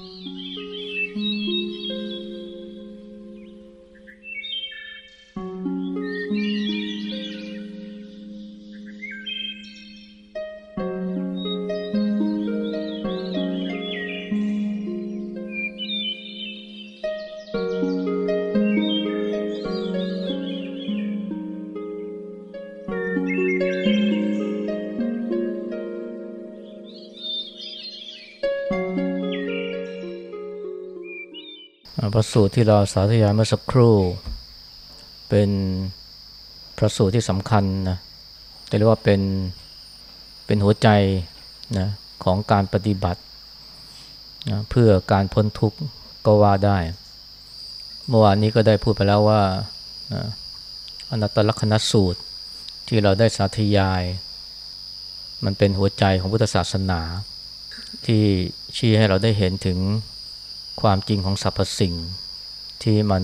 Thank you. พระสูตรที่เราสาธยายเมื่อสักครู่ เป็นพระสูตรที่สำคัญนะจะเรียกว่าเป็นเป็นหัวใจนะของการปฏิบัตินะเพื่อการพ้นทุกข์ก็ว่าได้ เมื่อวานนี้ก็ได้พูดไปแล้วว่านะอนัตตลกนัสูตรที่เราได้สาธยาย มันเป็นหัวใจของพุทธศาสนา ที่ชี้ให้เราได้เห็นถึง ความจริงของสรรพสิ่ง ที่มัน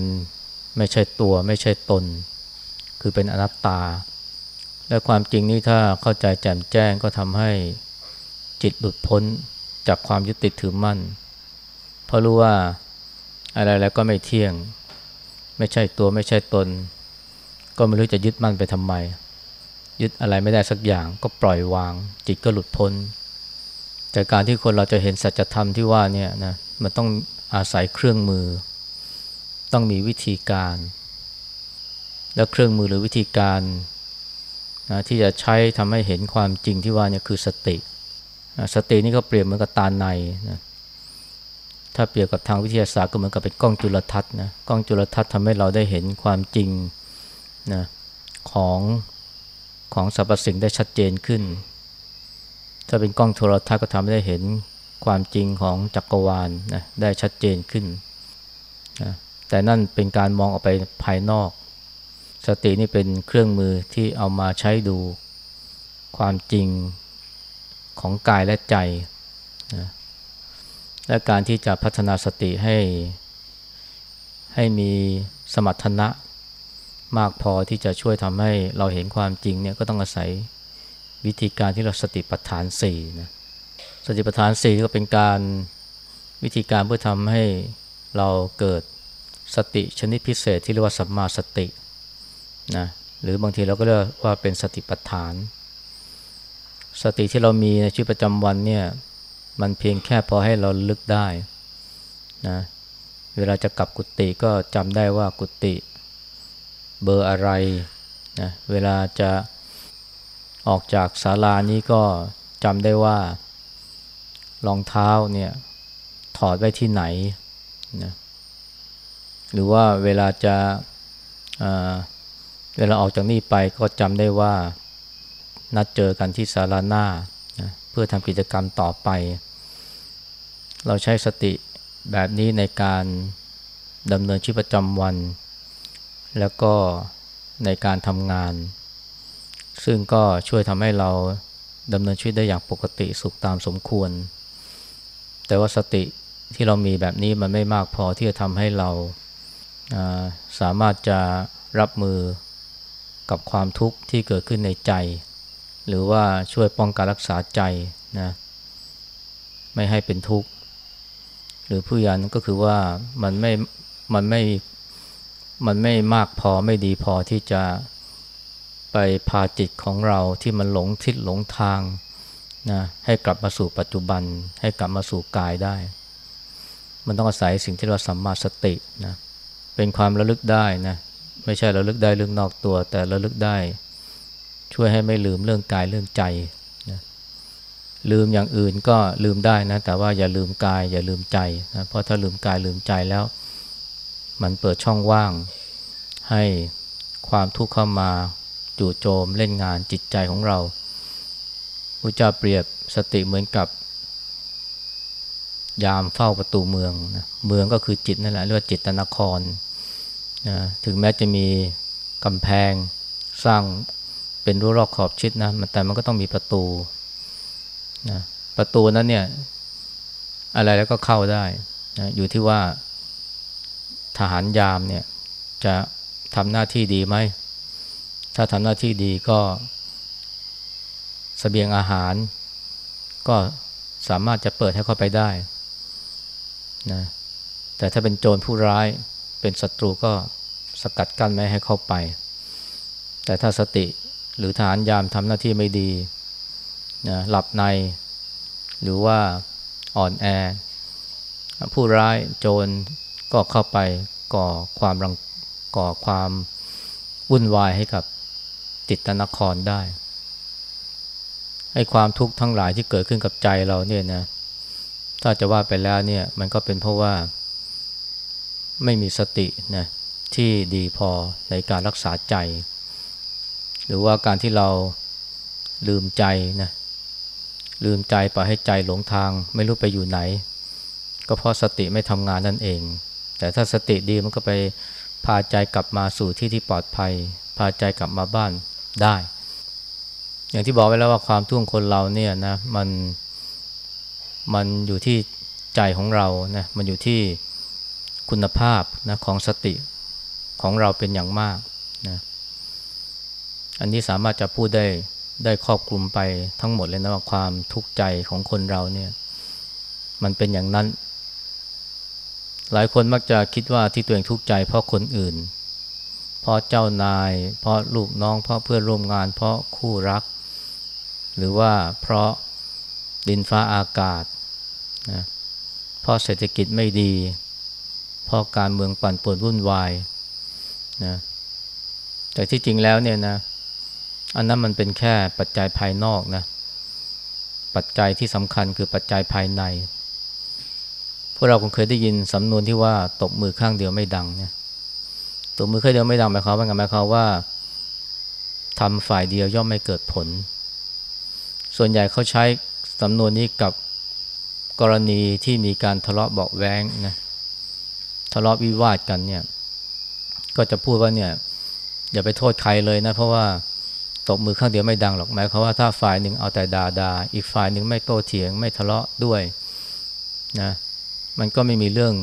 ไม่ใช่ตัวไม่ใช่ตน คือเป็นอนัตตา และความจริงนี้ถ้าเข้าใจแจ่มแจ้งก็ทำให้จิตหลุดพ้นจากความยึดติดถือมั่น เพราะรู้ว่าอะไรแล้วก็ไม่เที่ยง ไม่ใช่ตัวไม่ใช่ตน ก็ไม่รู้จะยึดมั่นไปทำไม ยึดอะไรไม่ได้สักอย่างก็ปล่อยวาง จิตก็หลุดพ้น จากการที่คนเราจะเห็นสัจธรรมที่ว่าเนี่ยนะมันต้อง อาศัยเครื่องมือ ต้องมีวิธีการ แล้วเครื่องมือหรือวิธีการนะที่จะใช้ทำให้เห็นความจริงที่ว่านี่คือสติ สตินี่ก็เปรียบเหมือนกับตาในนะถ้าเปรียบกับทางวิทยาศาสตร์ก็เหมือนกับเป็นกล้องจุลทรรศน์นะกล้องจุลทรรศน์ทำให้เราได้เห็นความจริงนะของของสรรพสิ่งได้ชัดเจนขึ้น ถ้าเป็นกล้องโทรทัศน์ก็ทำให้ได้เห็น ความจริงของจักรวาลนะได้ชัดเจนขึ้นนะแต่นั่นเป็นการมองออกไปภายนอก สตินี่เป็นเครื่องมือที่เอามาใช้ดูความจริงของกายและใจนะและการที่จะพัฒนาสติให้ ให้มีสมรรถนะมากพอที่จะช่วยทำให้เราเห็นความจริงเนี่ยก็ต้องอาศัยวิธีการที่เราสติปัฏฐานสี่นะ สติปัฏฐานสี่ก็เป็นการวิธีการเพื่อทำให้เราเกิดสติชนิดพิเศษที่เรียกว่าสัมมาสตินะหรือบางทีเราก็เรียกว่าเป็นสติปัฏฐาน สติที่เรามีในชีวิตประจำวันเนี่ยมันเพียงแค่พอให้เราลึกได้นะเวลาจะกลับกุฏิก็จำได้ว่ากุฏิเบอร์อะไรนะเวลาจะออกจากศาลานี้ก็จำได้ว่า รองเท้าเนี่ยถอดไว้ที่ไหนนะหรือว่าเวลาจะเวลาออกจากนี่ไปก็จำได้ว่านัดเจอกันที่ศาลาหน้านะเพื่อทำกิจกรรมต่อไป เราใช้สติแบบนี้ในการดำเนินชีวิตประจำวัน แล้วก็ในการทำงาน ซึ่งก็ช่วยทำให้เราดำเนินชีวิตได้อย่างปกติสุขตามสมควร แต่ว่าสติที่เรามีแบบนี้มันไม่มากพอที่จะทำให้เราสามารถจะรับมือกับความทุกข์ที่เกิดขึ้นในใจ หรือว่าช่วยป้องกันรักษาใจนะไม่ให้เป็นทุกข์ หรือผู้ยันก็คือว่ามันไม่มันไม่มันไม่มากพอไม่ดีพอที่จะไปพาจิตของเราที่มันหลงทิศหลงทาง นะให้กลับมาสู่ปัจจุบัน ให้กลับมาสู่กายได้ มันต้องอาศัยสิ่งที่เราสัมมาสตินะเป็นความระลึกได้นะไม่ใช่ระลึกได้เรื่องนอกตัว แต่ระลึกได้ ช่วยให้ไม่ลืมเรื่องกายเรื่องใจนะลืมอย่างอื่นก็ลืมได้นะแต่ว่าอย่าลืมกายอย่าลืมใจนะเพราะถ้าลืมกายลืมใจแล้ว มันเปิดช่องว่าง ให้ความทุกข์เข้ามาจู่โจมเล่นงานจิตใจของเรา พระเจ้าเปรียบสติเหมือนกับ ยามเฝ้าประตูเมืองนะเมืองก็คือจิตนั่นแหละเรียกว่าจิตตนครนะถึงแม้จะมีกำแพงสร้างเป็นรั้วรอบขอบชิดนะแต่มันก็ต้องมีประตูนะประตูนั้นเนี่ยอะไรแล้วก็เข้าได้นะอยู่ที่ว่าทหารยามเนี่ยจะทำหน้าที่ดีไหม ถ้าทำหน้าที่ดีก็ สเสบียงอาหาร ก็สามารถจะเปิดให้เข้าไปได้นะแต่ถ้าเป็นโจรผู้ร้ายเป็นศัตรูก็สกัดกั้นไม่ให้เข้าไป แต่ถ้าสติหรือฐานยามทำหน้าที่ไม่ดีนะหลับใน หรือว่าอ่อนแอ ผู้ร้ายโจรก็เข้าไปก่อความรังก่อความวุ่นวายให้กับจิตนครได้ ให้ความทุกข์ทั้งหลายที่เกิดขึ้นกับใจเราเนี่ยนะ ถ้าจะว่าไปแล้วเนี่ยมันก็เป็นเพราะว่า ไม่มีสตินะที่ดีพอในการรักษาใจ หรือว่าการที่เราลืมใจนะลืมใจปล่อยให้ใจหลงทาง ไม่รู้ไปอยู่ไหน ก็เพราะสติไม่ทำงานนั่นเอง แต่ถ้าสติดีมันก็ไปพาใจกลับมาสู่ที่ที่ปลอดภัย พาใจกลับมาบ้านได้ อย่างที่บอกไว้แล้วว่าความทุกข์ของคนเราเนี่ยนะมันมันอยู่ที่ใจของเรานะมันอยู่ที่คุณภาพนะของสติของเราเป็นอย่างมากนะอันนี้สามารถจะพูดได้ได้ครอบคลุมไปทั้งหมดเลยนะว่าความทุกข์ใจของคนเราเนี่ยมันเป็นอย่างนั้น หลายคนมักจะคิดว่าที่ตัวเองทุกข์ใจเพราะคนอื่น เพราะเจ้านาย เพราะลูกน้อง เพราะเพื่อนร่วมงาน เพราะคู่รัก หรือว่าเพราะดินฟ้าอากาศนะเพราะเศรษฐกิจไม่ดี เพราะการเมืองปั่นป่วนวุ่นวายนะแต่ที่จริงแล้วเนี่ยนะอันนั้นมันเป็นแค่ปัจจัยภายนอกนะปัจจัยที่สำคัญคือปัจจัยภายใน พวกเราคงเคยได้ยินสำนวนที่ว่าตบมือข้างเดียวไม่ดังเนี่ยตบมือข้างเดียวไม่ดังหมายความว่าไงหมายความว่าทำฝ่ายเดียวย่อมไม่เกิดผล ส่วนใหญ่เขาใช้สำนวนนี้กับกรณีที่มีการทะเลาะเบาแวงนะทะเลาะวิวาทกันเนี่ย ก็จะพูดว่าเนี่ย อย่าไปโทษใครเลยนะ เพราะว่าตบมือข้างเดียวไม่ดังหรอกหมายความว่าถ้าฝ่ายหนึ่งเอาแต่ด่าดาอีกฝ่ายหนึ่งไม่โต้เถียง ไม่ทะเลาะด้วยนะมันก็ไม่มีเรื่อง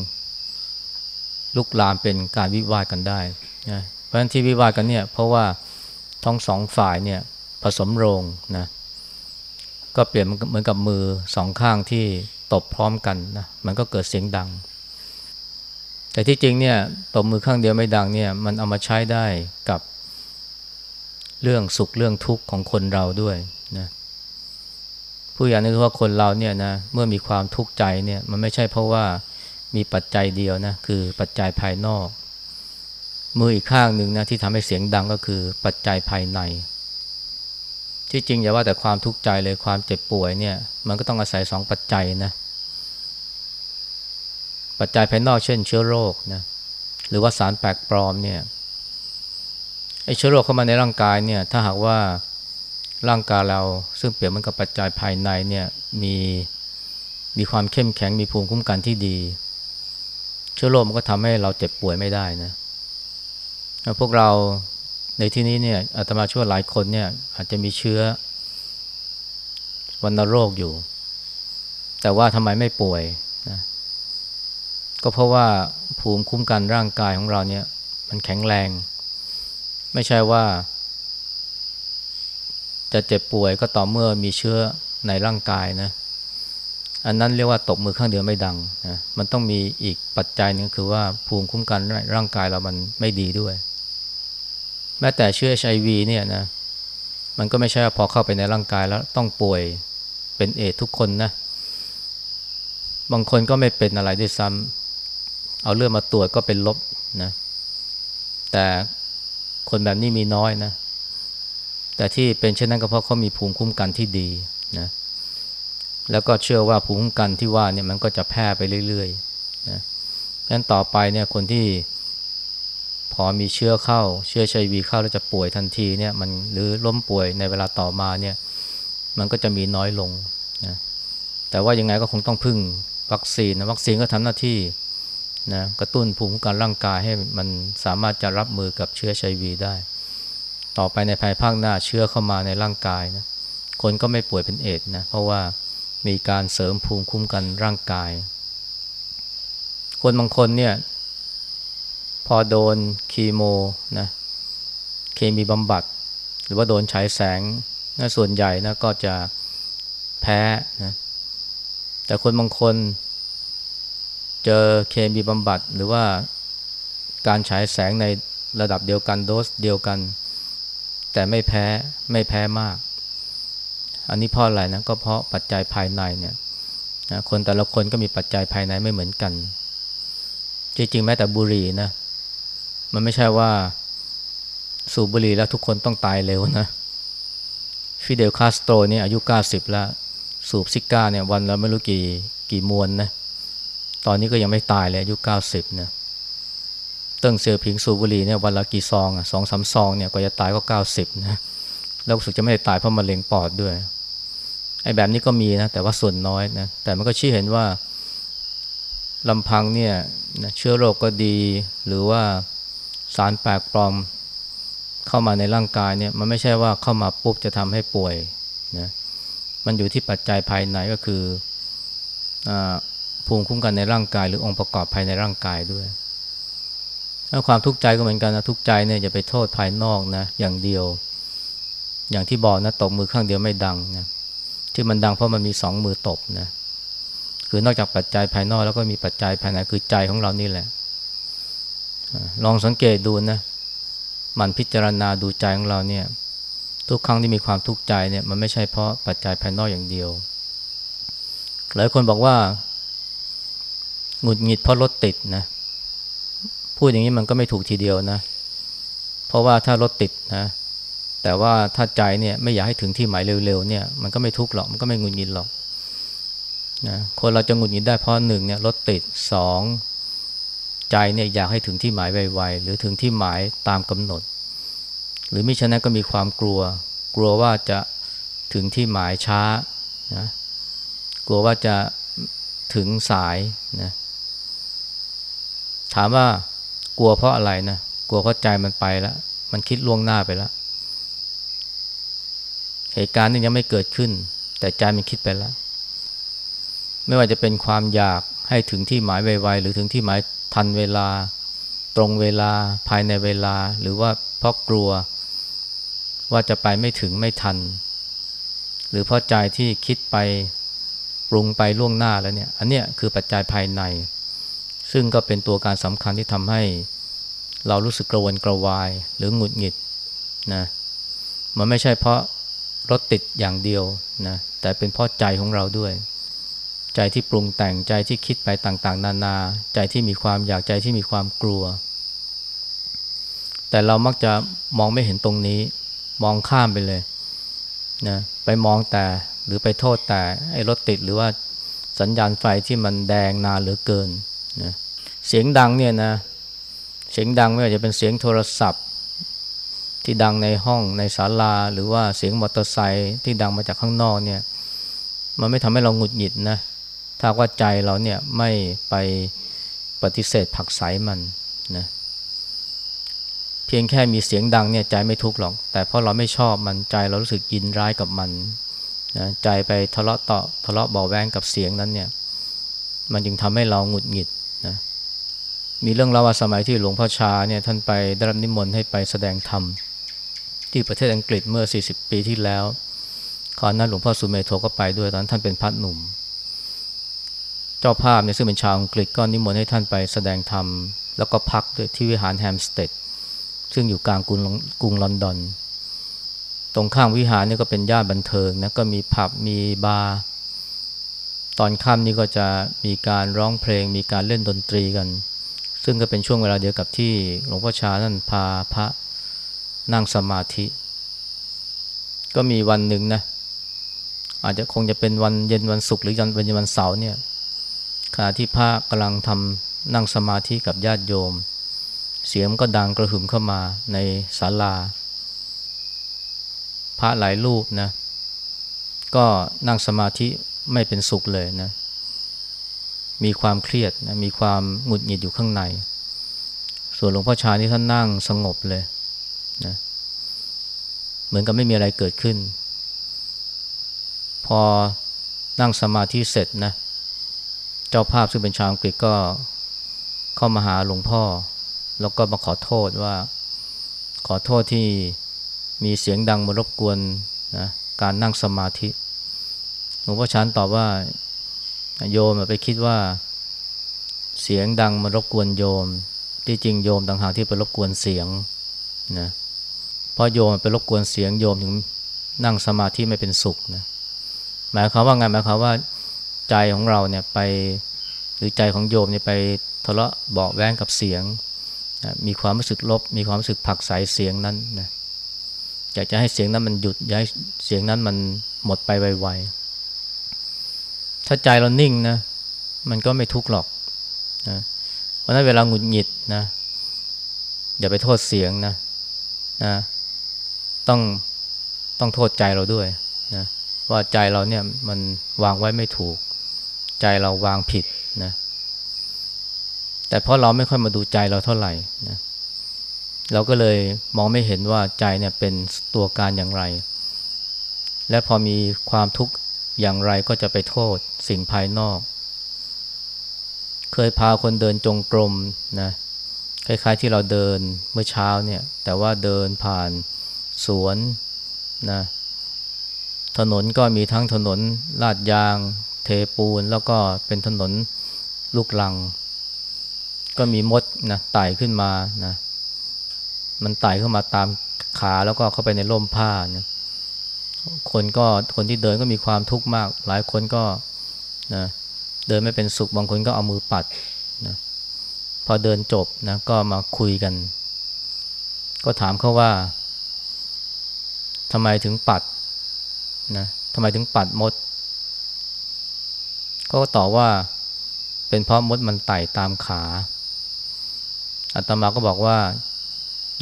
ลุกลามเป็นการวิวาทกันได้นะเพราะฉะนั้นที่วิวาทกันเนี่ย เพราะว่าทั้งสองฝ่ายเนี่ยผสมโรงนะ ก็เปลี่ยนเหมือนกับมือสองข้างที่ตบพร้อมกันนะมันก็เกิดเสียงดัง แต่ที่จริงเนี่ยตบมือข้างเดียวไม่ดังเนี่ยมันเอามาใช้ได้กับเรื่องสุขเรื่องทุกข์ของคนเราด้วยนะผู้อย่างนึกว่าคนเราเนี่ยนะเมื่อมีความทุกข์ใจเนี่ยมันไม่ใช่เพราะว่ามีปัจจัยเดียวนะคือปัจจัยภายนอก มืออีกข้างหนึ่งนะที่ทำให้เสียงดังก็คือปัจจัยภายใน ที่จริงอย่าว่าแต่ความทุกข์ใจเลยความเจ็บป่วยเนี่ย มันก็ต้องอาศัยสองปัจจัยนะ ปัจจัยภายนอกเช่นเชื้อโรคนะหรือว่าสารแปลกปลอมเนี่ยไอเชื้อโรคเข้ามาในร่างกายเนี่ย ถ้าหากว่าร่างกายเราซึ่งเปรียบเหมือนกับปัจจัยภายในเนี่ยมีมีความเข้มแข็งมีภูมิคุ้มกันที่ดี เชื้อโรคมันก็ทำให้เราเจ็บป่วยไม่ได้นะพวกเรา ในที่นี้เนี่ยอาตมาช่วยหลายคนเนี่ยอาจจะมีเชื้อวัณโรคอยู่ แต่ว่าทำไมไม่ป่วยนะก็เพราะว่าภูมิคุ้มกันร่างกายของเราเนี่ย มันแข็งแรง ไม่ใช่ว่า จะเจ็บป่วยก็ต่อเมื่อมีเชื้อในร่างกายนะ อันนั้นเรียกว่าตบมือข้างเดียวไม่ดังนะมันต้องมีอีกปัจจัยนึงคือว่าภูมิคุ้มกันร่างกายเรามันไม่ดีด้วย แม้แต่เชื้อ HIV เนี่ยนะมันก็ไม่ใช่พอเข้าไปในร่างกายแล้วต้องป่วยเป็นเอทุกคนนะ บางคนก็ไม่เป็นอะไรด้วยซ้ำเอาเลือดมาตรวจก็เป็นลบนะ แต่คนแบบนี้มีน้อยนะ แต่ที่เป็นเช่นนั้นก็เพราะเขามีภูมิคุ้มกันที่ดีนะแล้วก็เชื่อว่าภูมิคุ้มกันที่ว่าเนี่ยมันก็จะแพร่ไปเรื่อยๆนะดังนั้นต่อไปเนี่ยคนที่ พอมีเชื้อเข้าเชื้อชัยวีเข้าแล้วจะป่วยทันทีเนี่ยมันหรือล้มป่วยในเวลาต่อมาเนี่ยมันก็จะมีน้อยลงนะแต่ว่ายังไงก็คงต้องพึ่งวัคซีนนะวัคซีนก็ทำหน้าที่นะกระตุ้นภูมิคุ้มกันร่างกายให้มันสามารถจะรับมือกับเชื้อชัยวีได้ ต่อไปในภายภาคหน้าเชื้อเข้ามาในร่างกายนะคนก็ไม่ป่วยเป็นเอดนะเพราะว่ามีการเสริมภูมิคุ้มกันร่างกาย คนบางคนเนี่ย พอโดนคีโมนะเคมีบำบัด หรือว่าโดนฉายแสงนะส่วนใหญ่นะก็จะแพ้นะแต่คนบางคน เจอเคมีบำบัด หรือว่าการฉายแสงในระดับเดียวกันโดสเดียวกัน แต่ไม่แพ้ไม่แพ้มาก อันนี้เพราะอะไรนะก็เพราะปัจจัยภายในเนี่ยคนแต่ละคนก็มีปัจจัยภายในไม่เหมือนกัน จริงๆ แม้แต่บุหรี่นะ มันไม่ใช่ว่าสูบบุหรี่แล้วทุกคนต้องตายเร็วนะ Fidel Castro นี่อายุ 90 แล้ว สูบ cigar เนี่ยวันละไม่รู้กี่กี่มวนนะตอนนี้ก็ยังไม่ตายเลยอายุ 90นะเติ้งเสี่ยวผิงสูบบุหรี่เนี่ยวันละกี่ซองอะสองสามซองเนี่ยกว่าจะตายก็ 90นะแล้วสุดจะไม่ได้ตายเพราะมะเร็งปอดด้วยไอ้แบบนี้ก็มีนะแต่ว่าส่วนน้อยนะแต่มันก็ชี้เห็นว่าลำพังเนี่ยเชื้อโรคก็ดีหรือว่า สารแปลกปลอมเข้ามาในร่างกายเนี่ยมันไม่ใช่ว่าเข้ามาปุ๊บจะทำให้ป่วยนะมันอยู่ที่ปัจจัยภายในก็คืออภูมิคุ้มกันในร่างกาย หรือองค์ประกอบภายในร่างกายด้วยแล้วความทุกข์ใจก็เหมือนกันนะทุกข์ใจเนี่ยจะไปโทษภายนอกนะอย่างเดียว อย่างที่บอกนะตบมือข้างเดียวไม่ดังนะที่มันดังเพราะมันมีสองมือตบนะคือนอกจากปัจจัยภายนอกแล้วก็มีปัจจัยภายในคือใจของเรานี่แหละ ลองสังเกตดูนะมันพิจารณาดูใจของเราเนี่ยทุกครั้งที่มีความทุกข์ใจเนี่ยมันไม่ใช่เพราะปัจจัยภายนอกอย่างเดียว หลายคนบอกว่าหงุดหงิดเพราะรถติดนะพูดอย่างนี้มันก็ไม่ถูกทีเดียวนะ เพราะว่าถ้ารถติดนะแต่ว่าถ้าใจเนี่ยไม่อยากให้ถึงที่หมายเร็วๆเนี่ยมันก็ไม่ทุกข์หรอกมันก็ไม่หงุดหงิดหรอกนะคนเราจะหงุดหงิดได้เพราะหนึ่งเนี่ยรถติดสอง ใจเนี่ยอยากให้ถึงที่หมายไวๆหรือถึงที่หมายตามกำหนด หรือมิฉะนั้นก็มีความกลัว กลัวว่าจะถึงที่หมายช้านะกลัวว่าจะถึงสายนะถามว่ากลัวเพราะอะไรนะกลัวเพราะใจมันไปแล้วมันคิดล่วงหน้าไปแล้วเหตุการณ์นี้ยังไม่เกิดขึ้น แต่ใจมันคิดไปแล้ว ไม่ว่าจะเป็นความอยากให้ถึงที่หมายไวๆหรือถึงที่หมาย ทันเวลา ตรงเวลาภายในเวลา หรือว่าเพราะกลัว ว่าจะไปไม่ถึงไม่ทัน หรือเพราะใจที่คิดไปปรุงไปล่วงหน้าแล้วเนี่ย อันเนี้ยคือปัจจัยภายใน ซึ่งก็เป็นตัวการสำคัญที่ทำให้ เรารู้สึกกระวนกระวาย หรือหงุดหงิดนะมันไม่ใช่เพราะรถติดอย่างเดียวนะแต่เป็นเพราะใจของเราด้วย ใจที่ปรุงแต่งใจที่คิดไปต่างๆ นานา ใจที่มีความอยากใจที่มีความกลัว แต่เรามักจะมองไม่เห็นตรงนี้ มองข้ามไปเลยนะไปมองแต่หรือไปโทษแต่ไอ้รถติดหรือว่าสัญญาณไฟที่มันแดงนานเหลือเกินนะเสียงดังเนี่ยนะเสียงดังไม่ว่าจะเป็นเสียงโทรศัพท์ ที่ดังในห้องในศาลา หรือว่าเสียงมอเตอร์ไซค์ที่ดังมาจากข้างนอกเนี่ย มันไม่ทำให้เราหงุดหงิดนะ ถ้าว่าใจเราเนี่ยไม่ไปปฏิเสธผักใสมันนะเพียงแค่มีเสียงดังเนี่ยใจไม่ทุกข์หรอก แต่เพราะเราไม่ชอบมันใจเรารู้สึกยินร้ายกับมันนะใจไปทะเลาะต่อทะเลาะเบาแวงกับเสียงนั้นเนี่ย มันจึงทำให้เราหงุดหงิดนะมีเรื่องเล่าว่าสมัยที่หลวงพ่อชาเนี่ยท่านไปได้รับนิมนต์ให้ไปแสดงธรรมที่ประเทศอังกฤษเมื่อ 40 ปีที่แล้วคราวนั้นหลวงพ่อสุเมโทก็ไปด้วยตอนนั้นท่านเป็นพระหนุ่ม เจ้าภาพเนี่ยซึ่งเป็นชาวอังกฤษก็นิมนต์ให้ท่านไปแสดงธรรม แล้วก็พักที่วิหาร Hampstead ซึ่งอยู่กลางกรุงกรุงลอนดอน ตรงข้างวิหารนี่ก็เป็นย่านบันเทิงนะก็มีผับมีบาร์ตอนค่ำนี่ก็จะมีการร้องเพลง มีการเล่นดนตรีกัน ซึ่งก็เป็นช่วงเวลาเดียวกับที่หลวงพ่อชาท่านพาพระนั่งสมาธิ ก็มีวันหนึ่งนะอาจจะคงจะเป็นวันเย็นวันศุกร์หรือวันเย็นวันเสาร์เนี่ย ขณะที่พระกำลังทำนั่งสมาธิกับญาติโยม เสียงก็ดังกระหึ่มเข้ามาในศาลา พระหลายรูปนะก็นั่งสมาธิไม่เป็นสุขเลยนะ มีความเครียดนะมีความหงุดหงิดอยู่ข้างใน ส่วนหลวงพ่อชานี่ท่านนั่งสงบเลยนะเหมือนกับไม่มีอะไรเกิดขึ้น พอนั่งสมาธิเสร็จนะเจ้าภาพซึ่งเป็นชาวอังกฤษก็เข้ามาหาหลวงพ่อ แล้วก็มาขอโทษว่า ขอโทษที่มีเสียงดังมารบกวนนะการนั่งสมาธิหลวงพ่อชันตอบว่าโยมไปคิดว่า เสียงดังมารบกวนโยม ที่จริงโยมต่างหากที่ไปรบกวนเสียงนะเพราะโยมไปรบกวนเสียงโยมถึงนั่งสมาธิไม่เป็นสุขนะหมายความว่าไงหมายความว่า ใจของเราเนี่ยไปหรือใจของโยมเนี่ยไปทะเลาะเบาแว้งกับเสียงนะมีความรู้สึกลบ มีความรู้สึกผักใสเสียงนั้นนะอยากจะให้เสียงนั้นมันหยุดอยากให้เสียงนั้นมันหมดไปไวๆถ้าใจเรานิ่งนะมันก็ไม่ทุกข์หรอกนะเพราะนั้นเวลาหงุดหงิดนะอย่าไปโทษเสียงนะนะต้องต้องโทษใจเราด้วยนะว่าใจเราเนี่ยมันวางไว้ไม่ถูก ใจเราวางผิดนะแต่เพราะเราไม่ค่อยมาดูใจเราเท่าไหร่นะเราก็เลยมองไม่เห็นว่าใจเนี่ยเป็นตัวการอย่างไร และพอมีความทุกข์อย่างไรก็จะไปโทษสิ่งภายนอก เคยพาคนเดินจงกรมนะคล้ายๆที่เราเดินเมื่อเช้าเนี่ย แต่ว่าเดินผ่านสวนนะถนนก็มีทั้งถนนลาดยาง เทปูนแล้วก็เป็นถนนลูกลัง ก็มีมดนะไต่ขึ้นมานะมันไต่เข้ามาตามขาแล้วก็เข้าไปในร่มผ้านะคนก็คนที่เดินก็มีความทุกข์มาก หลายคนก็นะเดินไม่เป็นสุขบางคนก็เอามือปัดนะพอเดินจบนะก็มาคุยกัน ก็ถามเขาว่าทำไมถึงปัดนะทำไมถึงปัดมด ก็ตอบว่าเป็นเพราะมดมันไต่ตามขาอาตมาก็บอกว่า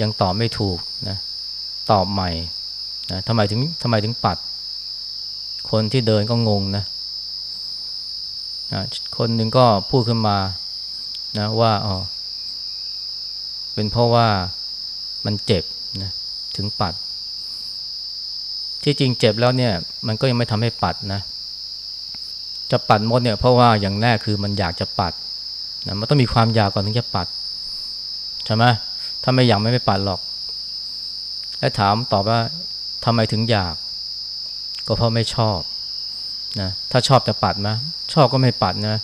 ยังตอบไม่ถูกนะตอบใหม่นะทำไมถึงทำไมถึงปัด คนที่เดินก็งงนะนะคนหนึ่งก็พูดขึ้นมานะว่าอ๋อเป็นเพราะว่ามันเจ็บนะถึงปัด ที่จริงเจ็บแล้วเนี่ย มันก็ยังไม่ทำให้ปัดนะ จะปัดมดเนี่ยเพราะว่าอย่างแรกคือมันอยากจะปัดนะมันต้องมีความอยากก่อนถึงจะปัดใช่ไหมถ้าไม่อยากไม่ไปปัดหรอก และถามตอบว่าทำไมถึงอยาก ก็เพราะไม่ชอบนะถ้าชอบจะปัดไหมชอบก็ไม่ปัดนะ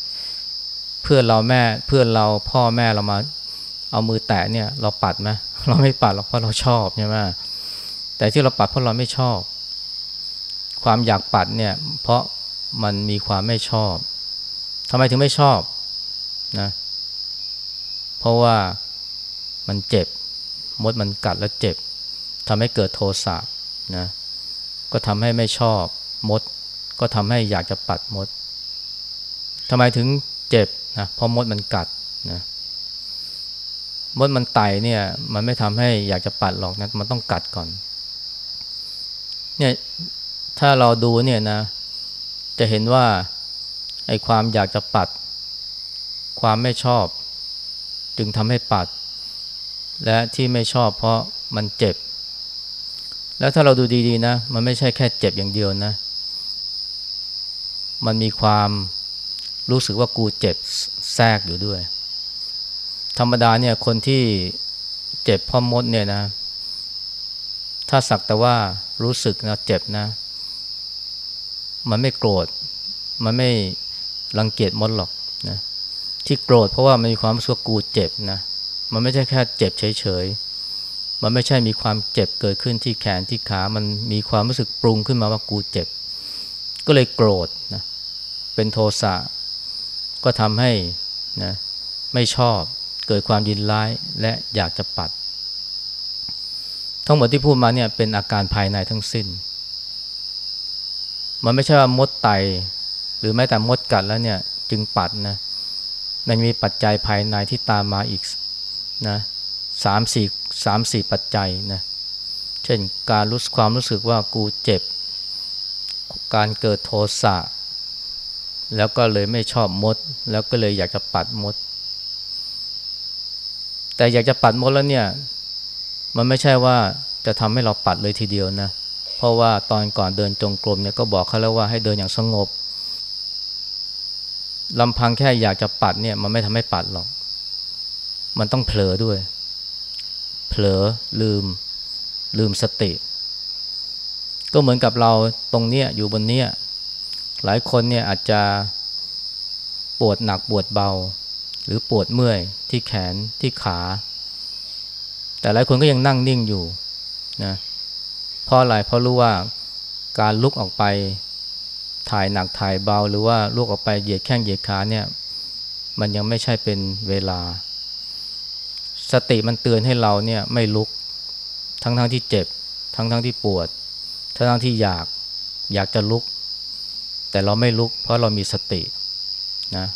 เพื่อนเราแม่เพื่อนเราพ่อแม่เรามา เอามือแตะเนี่ย เราปัดไหมเราไม่ปัดหรอกเพราะเราชอบใช่ไหมแต่ที่เราปัดเพราะเราไม่ชอบ ความอยากปัดเนี่ย เพราะ มันมีความไม่ชอบทำไมถึงไม่ชอบนะเพราะว่ามันเจ็บ มดมันกัดแล้วเจ็บทำให้เกิดโทสะนะก็ทำให้ไม่ชอบมด ก็ทำให้อยากจะปัดมดทำไมถึงเจ็บนะเพราะมดมันกัดนะมดมันไต่เนี่ย มันไม่ทำให้อยากจะปัดหรอกนะมันต้องกัดก่อนเนี่ยถ้าเราดูเนี่ยนะ จะเห็นว่าไอ้ความอยากจะปัด ความไม่ชอบ จึงทำให้ปัด และที่ไม่ชอบเพราะมันเจ็บ แล้วถ้าเราดูดีๆนะ มันไม่ใช่แค่เจ็บอย่างเดียวนะ มันมีความรู้สึกว่ากูเจ็บแทรกอยู่ด้วย ธรรมดาเนี่ยคนที่เจ็บเพราะมดเนี่ยนะ ถ้าสักแต่ว่ารู้สึกนะเจ็บนะ มันไม่โกรธ มันไม่รังเกียจมดหรอกนะที่โกรธเพราะว่ามันมีความรู้สึกกูเจ็บนะมันไม่ใช่แค่เจ็บเฉยๆ มันไม่ใช่มีความเจ็บเกิดขึ้นที่แขนที่ขา มันมีความรู้สึกปรุงขึ้นมาว่ากูเจ็บ ก็เลยโกรธนะเป็นโทสะก็ทำให้นะไม่ชอบเกิดความยินร้ายและอยากจะปัด ทั้งหมดที่พูดมาเนี่ยเป็นอาการภายในทั้งสิ้น มันไม่ใช่ว่ามดไต หรือแม้แต่มดกัดแล้วเนี่ยจึงปัดนะมันมีปัจจัยภายในที่ตามมาอีกนะสามสี่สามสี่ปัจจัยนะเช่นการรู้ความรู้สึกว่ากูเจ็บ การเกิดโทสะแล้วก็เลยไม่ชอบมด แล้วก็เลยอยากจะปัดมด แต่อยากจะปัดมดแล้วเนี่ย มันไม่ใช่ว่าจะทำให้เราปัดเลยทีเดียวนะ เพราะว่าตอนก่อนเดินจงกรมเนี่ยก็บอกเขาแล้วว่าให้เดินอย่างสงบลำพังแค่อยากจะปัดเนี่ยมันไม่ทำให้ปัดหรอก มันต้องเผลอด้วย เผลอลืม ลืมสติ ก็เหมือนกับเราตรงเนี้ยอยู่บนเนี้ยหลายคนเนี่ยอาจจะปวดหนักปวดเบา หรือปวดเมื่อยที่แขนที่ขา แต่หลายคนก็ยังนั่งนิ่งอยู่นะเพราะอะไรเพราะรู้ว่าการลุกออกไปถ่ายหนักถ่ายเบา หรือว่าลุกออกไปเหยียดแข้งเหยียดขาเนี่ยมันยังไม่ใช่เป็นเวลา สติมันเตือนให้เราเนี่ยไม่ลุกทั้งๆทที่เจ็บ ทั้งๆทที่ปวด ทั้งๆที่อยากอยากจะลุก แต่เราไม่ลุก เพราะเรามีสตินะ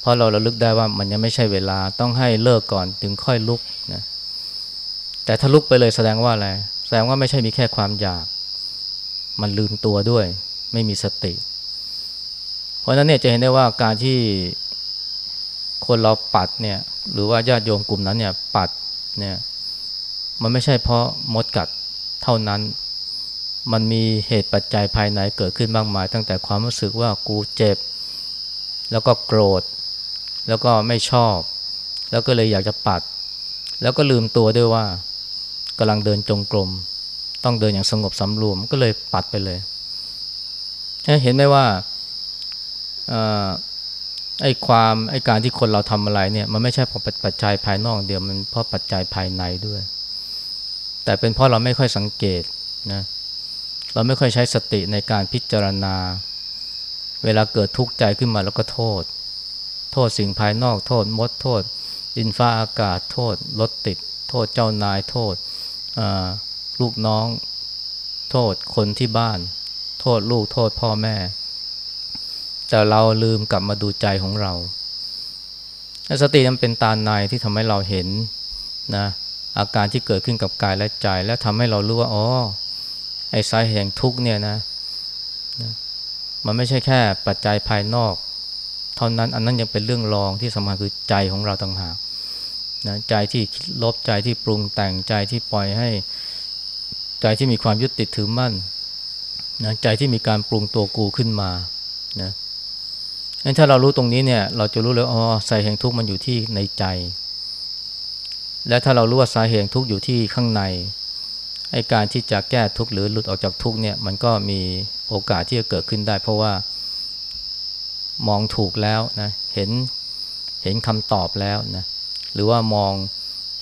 เพราะเราเราลึกได้ว่ามันยังไม่ใช่เวลาต้องให้เลิกก่อนถึงค่อยลุกนะแต่ถ้าลุกไปเลยแสดงว่าอะไร แสดงว่าไม่ใช่มีแค่ความอยาก มันลืมตัวด้วย ไม่มีสติ เพราะนั้นเนี่ยจะเห็นได้ว่าการที่คนเราปัดเนี่ยหรือว่าญาติโยมกลุ่มนั้นเนี่ยปัดเนี่ยมันไม่ใช่เพราะมดกัดเท่านั้น มันมีเหตุปัจจัยภายในเกิดขึ้นมากมาย ตั้งแต่ความรู้สึกว่ากูเจ็บ แล้วก็โกรธ แล้วก็ไม่ชอบ แล้วก็เลยอยากจะปัด แล้วก็ลืมตัวด้วยว่า กำลังเดินจงกรมต้องเดินอย่างสงบสำรวมก็เลยปัดไปเลย เห็นไหมว่าไอ้ความไอ้การที่คนเราทำอะไรเนี่ยมันไม่ใช่เพราะปัจจัยภายนอกเดียวมันเพราะปัจจัยภายในด้วย แต่เป็นเพราะเราไม่ค่อยสังเกตนะเราไม่ค่อยใช้สติในการพิจารณา เวลาเกิดทุกข์ใจขึ้นมาแล้วก็โทษ โทษสิ่งภายนอก โทษมดโทษดินฟ้าอากาศโทษรถติด โทษเจ้านายโทษ ลูกน้อง โทษคนที่บ้าน โทษลูกโทษพ่อแม่ แต่เราลืมกลับมาดูใจของเรา สตินั้นเป็นตาในที่ทำให้เราเห็นนะอาการที่เกิดขึ้นกับกายและใจ และทำให้เรารู้ว่าอ๋อไอ้สาเหตุทุกเนี่ยนะนะมันไม่ใช่แค่ปัจจัยภายนอก เท่านั้นอันนั้นยังเป็นเรื่องรองที่สำคัญคือใจของเราต่างหาก นะใจที่ลบใจที่ปรุงแต่งใจที่ปล่อยให้ ใจที่มีความยึดติดถือมั่นนะใจที่มีการปรุงตัวกูขึ้นมานะงั้นถ้าเรารู้ตรงนี้เนี่ย เราจะรู้เลยอ๋อสาเหตุทุกข์มันอยู่ที่ในใจ และถ้าเรารู้ว่าสาเหตุทุกข์อยู่ที่ข้างในไอการที่จะแก้ทุกข์หรือหลุดออกจากทุกข์เนี่ยมันก็มีโอกาสที่จะเกิดขึ้นได้ เพราะว่ามองถูกแล้วนะเห็นเห็นคำตอบแล้วนะ หรือว่ามอง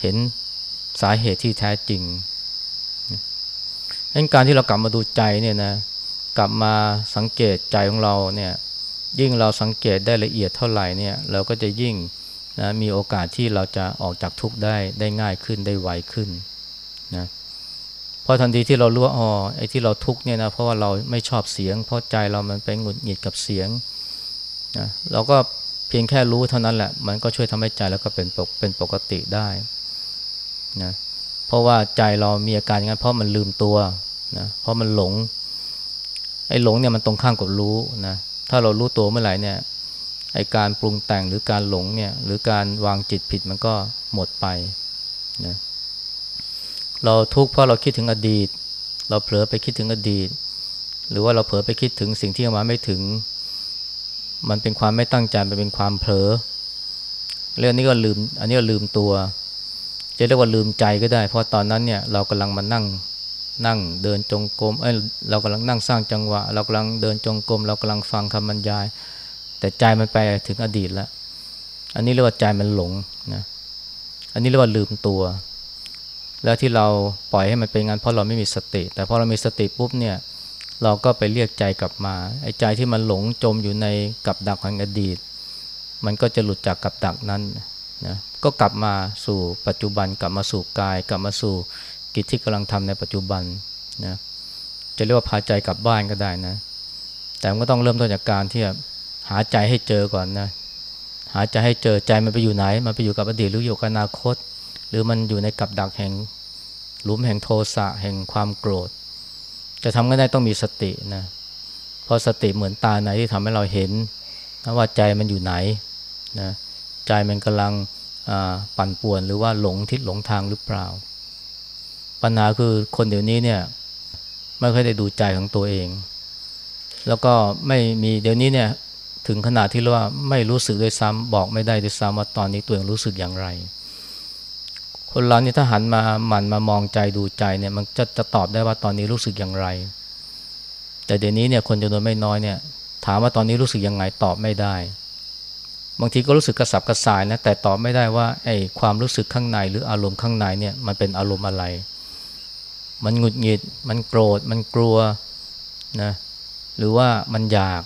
เห็นสาเหตุที่แท้จริงดังนั้นการที่เรากลับมาดูใจเนี่ยนะกลับมาสังเกตใจของเราเนี่ยยิ่งเราสังเกตได้ละเอียดเท่าไหร่เนี่ยเราก็จะยิ่งนะมีโอกาสที่เราจะออกจากทุกข์ได้ได้ง่ายขึ้นได้ไวขึ้นนะเพราะทันทีที่เรารู้ว่าอ๋อไอ้ที่เราทุกข์เนี่ยนะเพราะว่าเราไม่ชอบเสียง เพราะใจเรามันไปหงุดหงิดกับเสียงนะเราก็ พียงแค่รู้เท่านั้นแหละ มันก็ช่วยทำให้ใจแล้วก็เป็นปกเป็นปกติได้นะเพราะว่าใจเรามีอาการอย่างนั้นเพราะมันลืมตัวนะเพราะมันหลง ไอ้หลงเนี่ยมันตรงข้ามกับรู้นะถ้าเรารู้ตัวเมื่อไหร่เนี่ยไอการปรุงแต่งหรือการหลงเนี่ยหรือการวางจิตผิดมันก็หมดไปนะเราทุกข์เพราะเราคิดถึงอดีต เราเผลอไปคิดถึงอดีต หรือว่าเราเผลอไปคิดถึงสิ่งที่ยังมาไม่ถึง มันเป็นความไม่ตั้งใจมันเป็นความเผลอเรื่องนี้ก็ลืม อันนี้ก็ลืมตัว จะเรียกว่าลืมใจก็ได้ เพราะตอนนั้นเนี่ยเรากำลังมานั่งนั่งเดินจงกรมเอ้ยเรากำลังนั่งสร้างจังหวะ เรากำลังเดินจงกรมเรากำลังฟังคำบรรยาย แต่ใจมันไปถึงอดีตแล้ว อันนี้เรียกว่าใจมันหลงนะอันนี้เรียกว่าลืมตัว แล้วที่เราปล่อยให้มันเป็นงานเพราะเราไม่มีสติ แต่พอเรามีสติปุ๊บเนี่ย เราก็ไปเรียกใจกลับมาไอ้ใจที่มันหลงจมอยู่ในกับดักของอดีต มันก็จะหลุดจากกับดักนั้นนะก็กลับมาสู่ปัจจุบันกลับมาสู่กาย กลับมาสู่กิจที่กำลังทำในปัจจุบันนะจะเรียกว่าพาใจกลับบ้านก็ได้นะ แต่มันก็ต้องเริ่มต้นจากการที่หาใจให้เจอก่อนนะหาใจให้เจอใจมันไปอยู่ไหน มันไปอยู่กับอดีตหรืออยู่กับอนาคต หรือมันอยู่ในกับดักแห่งหลุมแห่งโทสะแห่งความโกรธ จะทำก็ได้ต้องมีสตินะเพราะสติเหมือนตาไหนที่ทำให้เราเห็นว่าใจมันอยู่ไหนนะใจมันกำลังปั่นป่วนหรือว่าหลงทิศหลงทางหรือเปล่า ปัญหาคือคนเดี๋ยวนี้เนี่ยไม่ค่อยได้ดูใจของตัวเอง แล้วก็ไม่มีเดี๋ยวนี้เนี่ยถึงขนาดที่ว่าไม่รู้สึกด้วยซ้ำบอกไม่ได้ด้วยซ้ำว่าตอนนี้ตัวเองรู้สึกอย่างไร คนเรานี่ถ้าหันมาหมั่นมามองใจดูใจเนี่ยมันจะจะตอบได้ว่าตอนนี้รู้สึกอย่างไร แต่เดี๋ยวนี้เนี่ยคนจำนวนไม่น้อยเนี่ยถามว่าตอนนี้รู้สึกยังไงตอบไม่ได้ บางทีก็รู้สึกกระสับกระส่ายนะแต่ตอบไม่ได้ว่าไอ้ความรู้สึกข้างในหรืออารมณ์ข้างในเนี่ยมันเป็นอารมณ์อะไร มันหงุดหงิด มันโกรธ มันกลัวนะหรือว่ามันอยาก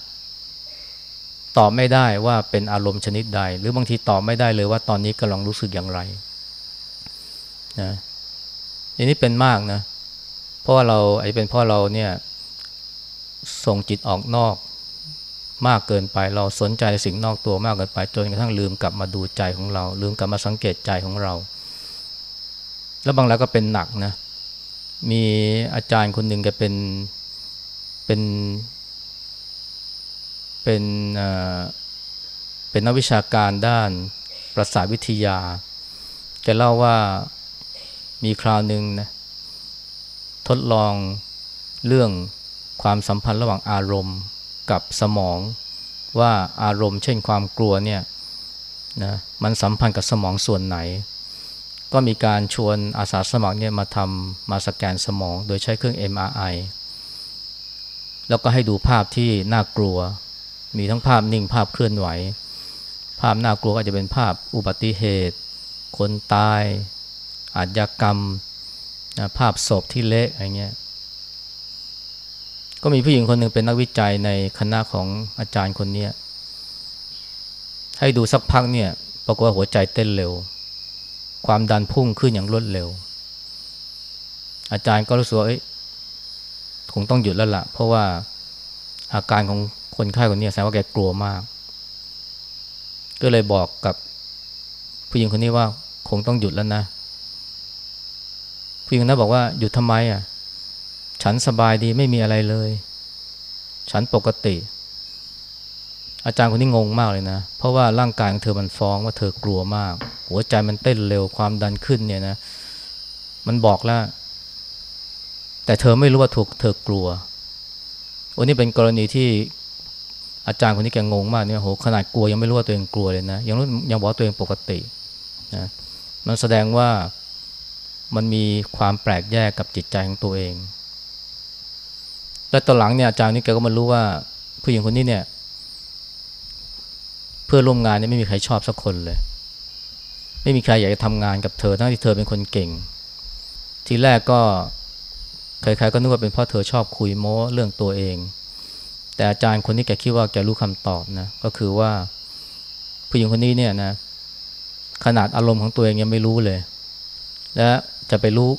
ตอบไม่ได้ว่าเป็นอารมณ์ชนิดใด หรือบางทีตอบไม่ได้เลยว่าตอนนี้กำลังรู้สึกอย่างไร นะอันนี้เป็นมากนะ เพราะว่าเราไอ้เป็นเพราะเราเนี่ยส่งจิตออกนอกมากเกินไปเราสนใจสิ่งนอกตัวมากเกินไปจนกระทั่งลืมกลับมาดูใจของเรา ลืมกลับมาสังเกตใจของเรา แล้วบางแล้วก็เป็นหนักนะ มีอาจารย์คนหนึ่งแกเป็นเป็นเป็นเป็นนักวิชาการด้านประสาทวิทยาแกเล่าว่า มีคราวหนึ่งนะทดลองเรื่องความสัมพันธ์ระหว่างอารมณ์กับสมอง ว่าอารมณ์เช่นความกลัวเนี่ยนะมันสัมพันธ์กับสมองส่วนไหน ก็มีการชวนอาสาสมัครเนี่ยมาทำมาสแกนสมอง โดยใช้เครื่อง MRI แล้วก็ให้ดูภาพที่น่ากลัว มีทั้งภาพนิ่งภาพเคลื่อนไหว ภาพน่ากลัวก็จะเป็นภาพอุบัติเหตุ คนตาย อาชญากรรมนะภาพศพที่เละอะไรเงี้ย ก็มีผู้หญิงคนหนึ่งเป็นนักวิจัยในคณะของอาจารย์คนนี้ให้ดูสักพักเนี่ยปรากฏว่าหัวใจเต้นเร็ว ความดันพุ่งขึ้นอย่างรวดเร็ว อาจารย์ก็รู้สึกว่าคงต้องหยุดแล้วละ่ะ เพราะว่าอาการของคนไข้คนนี้แสดงว่าแกกลัวมาก ก็เลยบอกกับผู้หญิงคนนี้ว่าคงต้องหยุดแล้วนะ ผู้หญิงนนั้นบอกว่าหยุดทำไมอะ ฉันสบายดีไม่มีอะไรเลย ฉันปกติ อาจารย์คนนี้งงมากเลยนะ เพราะว่าร่างกายของเธอมันฟ้องว่าเธอกลัวมาก หัวใจมันเต้นเร็วความดันขึ้นเนี่ยนะ มันบอกแล้ว แต่เธอไม่รู้ว่าถูกเธอกลัววันนี้เป็นกรณีที่อาจารย์คนนี้แกงงมากเนี่ยโหขนาดกลัวยังไม่รู้ว่าตัวเองกลัวเลยนะ ยังรู้ยังบอกตัวเองปกตินะมันแสดงว่า มันมีความแปลกแยกกับจิตใจของตัวเอง แล้วตอนหลังเนี่ยอาจารย์นี่แกก็มารู้ว่าผู้หญิงคนนี้เนี่ย เพื่อร่วมงานเนี่ยไม่มีใครชอบสักคนเลย ไม่มีใครอยากจะทำงานกับเธอทั้งที่เธอเป็นคนเก่ง ทีแรกก็ใครๆก็นึกว่าเป็นเพราะเธอชอบคุยโม้เรื่องตัวเอง แต่อาจารย์คนนี้แกคิดว่าแกรู้คำตอบนะก็คือว่าผู้หญิงคนนี้เนี่ยนะขนาดอารมณ์ของตัวเองยังไม่รู้เลย และ จะไปรู้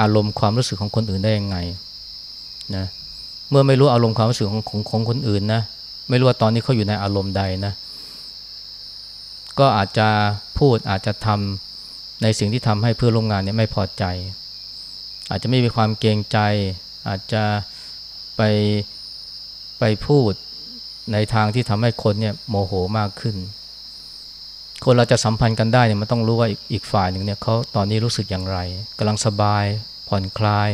อารมณ์ความรู้สึกของคนอื่นได้ยังไงนะเมื่อไม่รู้อารมณ์ความรู้สึกของของของคนอื่นนะไม่รู้ว่าตอนนี้เขาอยู่ในอารมณ์ใดนะก็อาจจะพูดอาจจะทำในสิ่งที่ทำให้เพื่อนร่วมงานเนี่ยไม่พอใจ อาจจะไม่มีความเกรงใจ อาจจะไปไปพูดในทางที่ทำให้คนเนี่ยโมโหมากขึ้น คนเราจะสัมพันธ์กันได้เนี่ยมันต้องรู้ว่าอีกฝ่ายหนึ่งเนี่ยเขาตอนนี้รู้สึกอย่างไรกำลังสบาย ผ่อนคลาย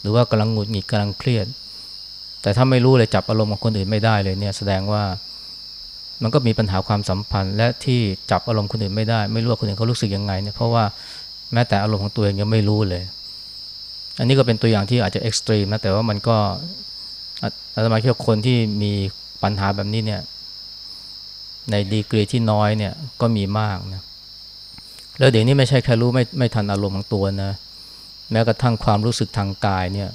หรือว่ากำลังหงุดหงิดกำลังเครียด แต่ถ้าไม่รู้เลยจับอารมณ์ของคนอื่นไม่ได้เลยเนี่ยแสดงว่ามันก็มีปัญหาความสัมพันธ์ และที่จับอารมณ์คนอื่นไม่ได้ ไม่รู้ว่าคนอื่นเขารู้สึกยังไงเนี่ยเพราะว่าแม้แต่อารมณ์ของตัวเองยังไม่รู้เลย อันนี้ก็เป็นตัวอย่างที่อาจจะ extreme นะแต่ว่ามันก็อาตมาคิดว่าคนที่มีปัญหาแบบนี้เนี่ย ในดีกรีที่น้อยเนี่ยก็มีมากนะแล้วเดี๋ยวนี้ไม่ใช่แค่รู้ไม่ไม่ทันอารมณ์ของตัวนะแม้กระทั่งความรู้สึกทางกายเนี่ย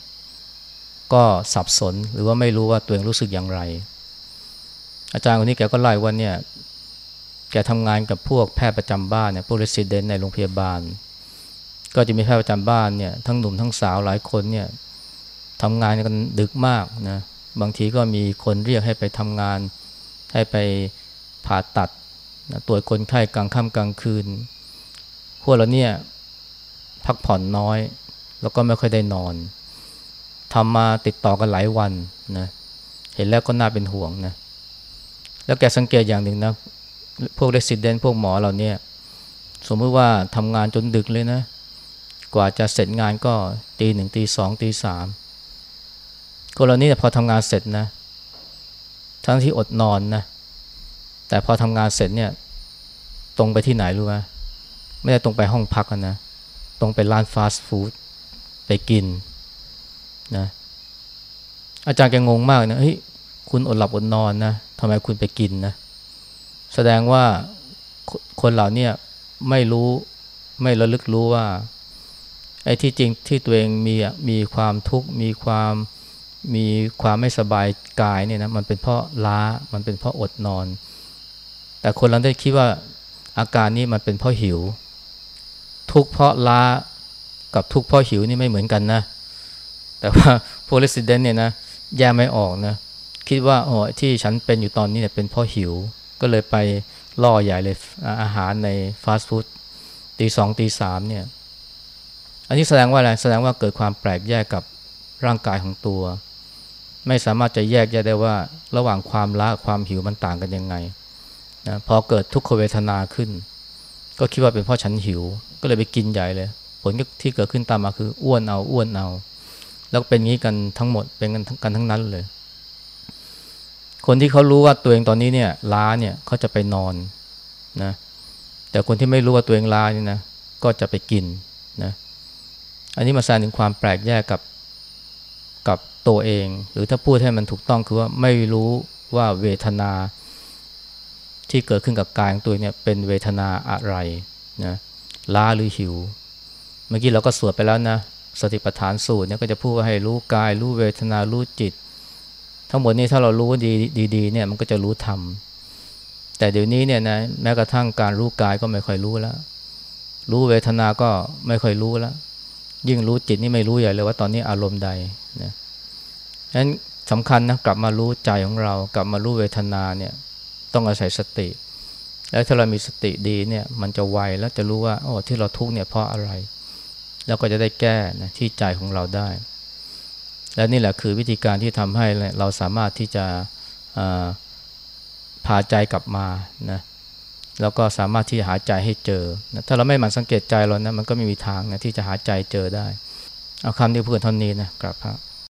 ก็สับสนหรือว่าไม่รู้ว่าตัวเองรู้สึกอย่างไร อาจารย์คนนี้แกก็ไล่ว่าเนี่ยแกทำงานกับพวกแพทย์ประจำบ้านเนี่ยพวก resident ในโรงพยาบาล ก็จะมีแพทย์ประจำบ้านเนี่ยทั้งหนุ่มทั้งสาวหลายคนเนี่ยทำงานกันดึกมากนะบางทีก็มีคนเรียกให้ไปทำงานให้ไป ผ่าตัดนะตรวจคนไข้กลางค่ำกลางคืน พวกเราเนี่ยพักผ่อนน้อย แล้วก็ไม่ค่อยได้นอนทำมาติดต่อกันหลายวันนะเห็นแล้วก็น่าเป็นห่วงนะแล้วแกสังเกตอย่างหนึ่งนะพวกเรสซิเดนพวกหมอเราเนี่ยสมมติว่าทำงานจนดึกเลยนะ กว่าจะเสร็จงานก็ตีหนึ่งตีสองตีสามคนเรานี่พอทำงานเสร็จนะ ทั้งที่อดนอนนะ แต่พอทำงานเสร็จเนี่ยตรงไปที่ไหนรู้ไหมไม่ได้ตรงไปห้องพักนะต้องไปร้านฟาสต์ฟู้ดไปกินนะอาจารย์แกงงมากนะเฮ้ยคุณอดหลับอดนอนนะทำไมคุณไปกินนะ แสดงว่าคนเหล่านี้ไม่รู้ไม่ระลึกรู้ว่าไอ้ที่จริงที่ตัวเองมีมีความทุกข์มีความมีความไม่สบายกายเนี่ยนะมันเป็นเพราะล้ามันเป็นเพราะอดนอน แต่คนเราได้คิดว่าอาการนี้มันเป็นเพราะหิว ทุกเพราะล้ากับทุกเพราะหิวนี่ไม่เหมือนกันนะ แต่ว่าพวกเรสซิเดนเนี่ยนะแยกไม่ออกนะ คิดว่าอ๋อที่ฉันเป็นอยู่ตอนนี้เนี่ยเป็นเพราะหิว ก็เลยไปล่อใหญ่เลยอาหารในฟาสต์ฟู้ดตีสองตีสามเนี่ย อันนี้แสดงว่าอะไร แสดงว่าเกิดความแปลกแยกกับร่างกายของตัว ไม่สามารถจะแยกแยะได้ว่าระหว่างความละความหิวมันต่างกันยังไง นะพอเกิดทุกขเวทนาขึ้น ก็คิดว่าเป็นเพราะฉันหิว ก็เลยไปกินใหญ่เลย ผลที่เกิดขึ้นตามมาคืออ้วนเอาอ้วนเอา แล้วเป็นงี้กันทั้งหมดเป็นกันกันทั้งนั้นเลย คนที่เขารู้ว่าตัวเองตอนนี้เนี่ยล้าเนี่ยเขาจะไปนอนนะแต่คนที่ไม่รู้ว่าตัวเองล้านี่นะก็จะไปกินนะอันนี้มาแสดงถึงความแปลกแยกกับกับตัวเอง หรือถ้าพูดให้มันถูกต้องคือว่าไม่รู้ว่าเวทนา ที่เกิดขึ้นกับกายของตัวเนี่ยเป็นเวทนาอะไรนะล้าหรือหิว เมื่อกี้เราก็สวดไปแล้วนะสติปัฏฐานสูตรเนี่ยก็จะพูดว่าให้รู้กาย รู้เวทนารู้จิต ทั้งหมดนี้ถ้าเรารู้ดีดีๆเนี่ยมันก็จะรู้ธรรมแต่เดี๋ยวนี้เนี่ยนะแม้กระทั่งการรู้กายก็ไม่ค่อยรู้แล้ว รู้เวทนาก็ไม่ค่อยรู้แล้ว ยิ่งรู้จิตนี่ไม่รู้ใหญ่เลยว่าตอนนี้อารมณ์ใดนะฉะนั้นสำคัญนะกลับมารู้ใจของเรา กลับมารู้เวทนาเนี่ย ต้องอาศัยสติ แล้วถ้าเรามีสติดีเนี่ยมันจะไวแล้วจะรู้ว่าโอ้ที่เราทุกข์เนี่ยเพราะอะไร แล้วก็จะได้แก้นะที่ใจของเราได้ และนี่แหละคือวิธีการที่ทำให้เราสามารถที่จะพาใจกลับมานะแล้วก็สามารถที่จะหาใจให้เจอนะถ้าเราไม่หมั่นสังเกตใจเรานะมันก็ไม่มีทางนะที่จะหาใจเจอได้ เอาคำนี้พูดเท่านี้นะกลับพระ